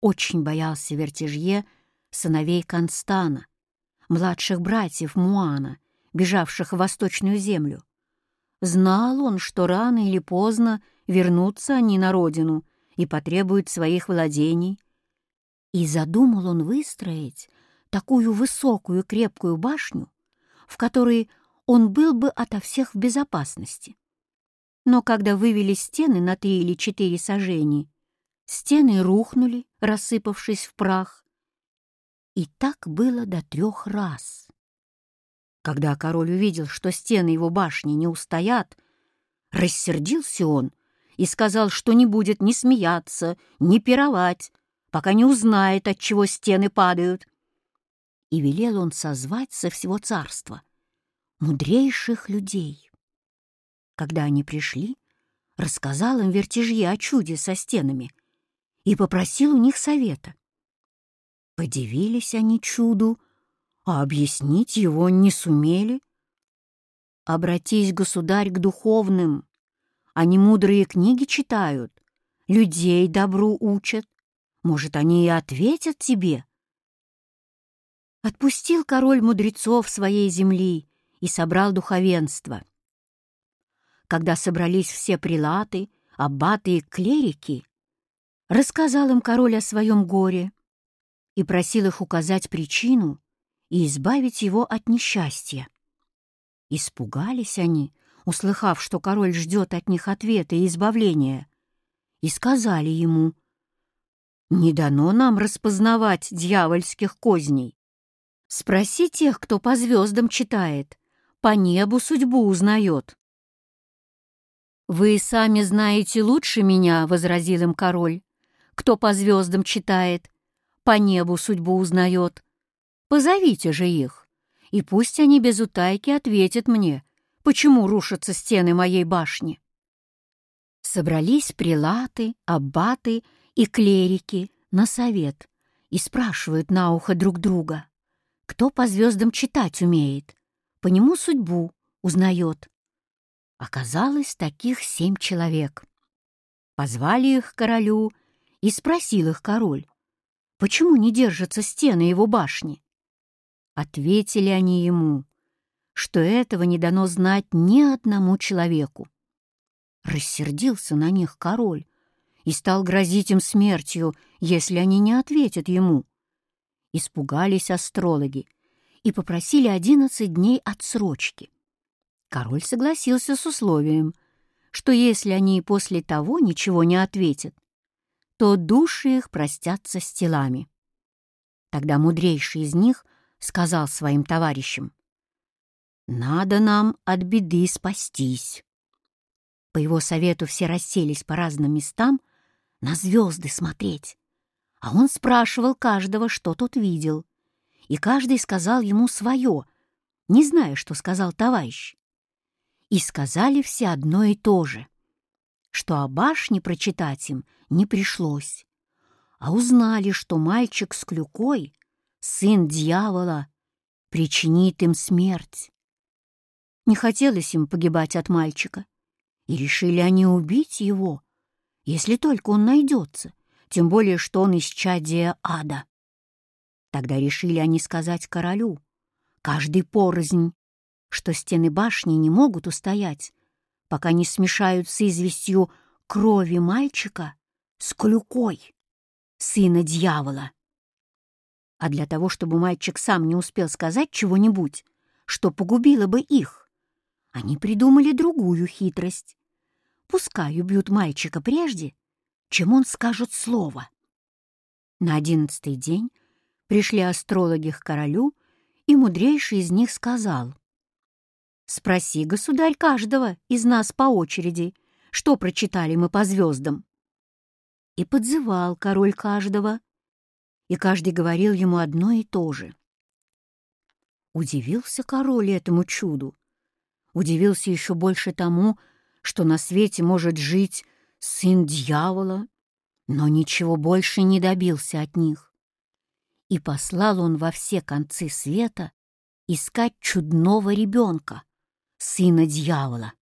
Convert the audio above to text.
очень боялся Вертижье сыновей Констана, младших братьев Муана, бежавших в Восточную землю. Знал он, что рано или поздно вернутся они на родину и потребуют своих владений. И задумал он выстроить такую высокую крепкую башню, в которой он был бы ото всех в безопасности. Но когда вывели стены на три или четыре сажений, стены рухнули, рассыпавшись в прах. И так было до трех раз. Когда король увидел, что стены его башни не устоят, рассердился он и сказал, что не будет ни смеяться, ни пировать, пока не узнает, от чего стены падают. И велел он созвать со всего царства мудрейших людей. Когда они пришли, рассказал им вертежье о чуде со стенами и попросил у них совета. Подивились они чуду, а объяснить его не сумели. Обратись, государь, к духовным. Они мудрые книги читают, людей добру учат. Может, они и ответят тебе. Отпустил король мудрецов своей земли и собрал духовенство. Когда собрались все прилаты, аббаты и клерики, рассказал им король о своем горе и просил их указать причину и избавить его от несчастья. Испугались они, услыхав, что король ждет от них ответа и избавления, и сказали ему, «Не дано нам распознавать дьявольских козней. Спроси тех, кто по звездам читает, по небу судьбу узнает». «Вы сами знаете лучше меня», — возразил им король, «кто по звездам читает, по небу судьбу узнает. Позовите же их, и пусть они без утайки ответят мне, почему рушатся стены моей башни». Собрались прилаты, аббаты и клерики на совет и спрашивают на ухо друг друга, кто по звездам читать умеет, по нему судьбу узнает. Оказалось таких семь человек. Позвали их королю и спросил их король, почему не держатся стены его башни. Ответили они ему, что этого не дано знать ни одному человеку. Рассердился на них король и стал грозить им смертью, если они не ответят ему. Испугались астрологи и попросили одиннадцать дней отсрочки. Король согласился с условием, что если они после того ничего не ответят, то души их простятся с телами. Тогда мудрейший из них сказал своим товарищам, «Надо нам от беды спастись». По его совету все расселись по разным местам на звезды смотреть, а он спрашивал каждого, что тот видел, и каждый сказал ему свое, не зная, что сказал товарищ. И сказали все одно и то же, что о башне прочитать им не пришлось, а узнали, что мальчик с клюкой, сын дьявола, причинит им смерть. Не хотелось им погибать от мальчика, и решили они убить его, если только он найдется, тем более что он из чадия ада. Тогда решили они сказать королю, каждый порознь, что стены башни не могут устоять, пока не смешают с известью крови мальчика с клюкой, сына дьявола. А для того, чтобы мальчик сам не успел сказать чего-нибудь, что погубило бы их, они придумали другую хитрость. Пускай убьют мальчика прежде, чем он скажет слово. На одиннадцатый день пришли астрологи к королю, и мудрейший из них сказал, «Спроси, государь, каждого из нас по очереди, что прочитали мы по звездам». И подзывал король каждого, и каждый говорил ему одно и то же. Удивился король этому чуду, удивился еще больше тому, что на свете может жить сын дьявола, но ничего больше не добился от них. И послал он во все концы света искать чудного ребенка, сына дьявола.